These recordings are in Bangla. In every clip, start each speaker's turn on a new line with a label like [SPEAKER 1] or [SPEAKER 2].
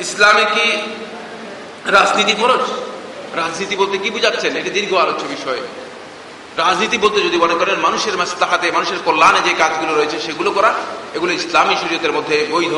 [SPEAKER 1] ইসলামে কি রাজনীতি খরচ রাজনীতি বলতে কি বুঝাচ্ছেন? এটি দীর্ঘ আলোচ্য বিষয়। রাজনীতি বলতে যদি মনে করেন, মানুষের মাস্তাহাতে, মানুষের কল্যাণে যে কাজগুলো রয়েছে, সেগুলো করা, এগুলো ইসলামী শরীয়তের মধ্যে বৈধ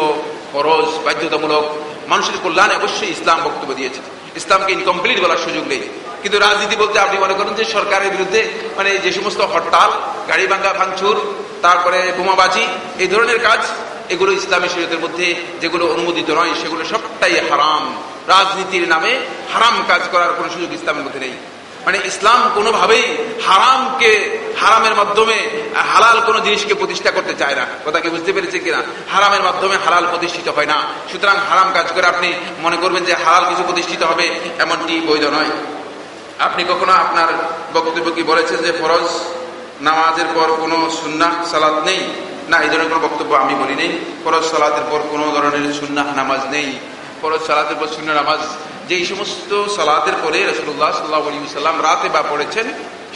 [SPEAKER 1] খরচ বাধ্যতামূলক, মানুষের কল্যাণে অবশ্যই ইসলাম বক্তব্য দিয়েছে। ইসলামকে ইনকমপ্লিট বলার সুযোগ নেই। কিন্তু রাজনীতি বলতে আপনি মনে করেন যে সরকারের বিরুদ্ধে মানে যে সমস্ত হরতাল গাড়ি ভাঙ্গা ভাঙচুর, তারপরে বোমাবাজি, এই ধরনের কাজ এগুলো ইসলামী শরীয়তের মধ্যে যেগুলো অনুমোদিত নয়, সেগুলো সবটাই হারাম। রাজনীতির নামে হারাম কাজ করার কোনো সুযোগ ইসলামের মধ্যে নেই। মানে ইসলাম কোনোভাবেই হারামকে, হারামের মাধ্যমে হালাল কোনো জিনিসকে প্রতিষ্ঠা করতে চায় না। কথা কি বুঝতে পেরেছে কিনা? হারামের মাধ্যমে হালাল প্রতিষ্ঠিত হয় না। সুতরাং হারাম কাজ করে আপনি মনে করবেন যে হালাল কিছু প্রতিষ্ঠিত হবে, এমনটি বৈধ নয়। আপনি কখনো আপনার বক্তব্য কি বলেছেন যে ফরজ নামাজের পর কোনো সুন্নাহ, সালাত নেই? না, এই ধরনের কোনো বক্তব্য আমি বলি নেই। ফরজ সালাতের পর কোনো ধরনের সুন্নাহ নামাজ নেই। ফরজ সালাতের পর শূন্য নামাজ, যেই সমস্ত সালাতের পরে রসুল্লাহ সাল্লাহ আলী সাল্লাম রাতে বা পড়েছেন,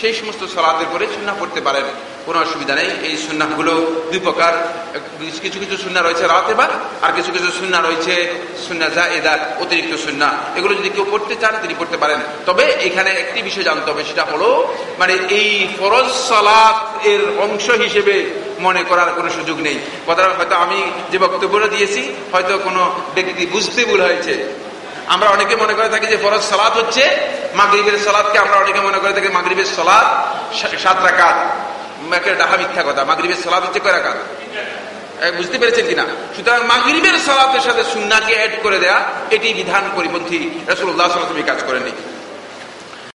[SPEAKER 1] সেই সমস্ত সালাতের পরে সুন্না পড়তে পারেন। কোনো অসুবিধা নেই। এই সুন্নাগুলো দুই প্রকার, কিছু কিছু সুন্না রয়েছে রাতে বা, আর কিছু কিছু সুন্না রয়েছে সুন্না যা এদার অতিরিক্ত সুন্না এগুলো যদি কেউ পড়তে চান, তিনি পড়তে পারেন। তবে এখানে একটি বিষয় জানতে হবে, সেটা হলো মানে এই ফরজ সালাত এর অংশ হিসেবে মনে করার কোনো সুযোগ নেই। কথাটা হয়তো আমি যে বক্তব্যটা দিয়েছি, হয়তো কোনো ব্যক্তি বুঝতে ভুল হয়েছে। আমরা অনেকে মনে করে থাকি যে ফরজ সালাদ হচ্ছে, মাগরীবের সালাদকে আমরা অনেকে মনে করে থাকি মাগরীবের সালাদ সাত রাকাত। একটা ডাহা মিথ্যা কথা, মাগরীবের সালাদ হচ্ছে কয় রাকাত? বুঝতে পেরেছেন কিনা? সুতরাং মাগরীবের সালাতের সাথে সুন্নাকে অ্যাড করে দেয়া, এটি বিধান পরিপন্থী রসুল্লাহ সাল্লাম কাজ করেনি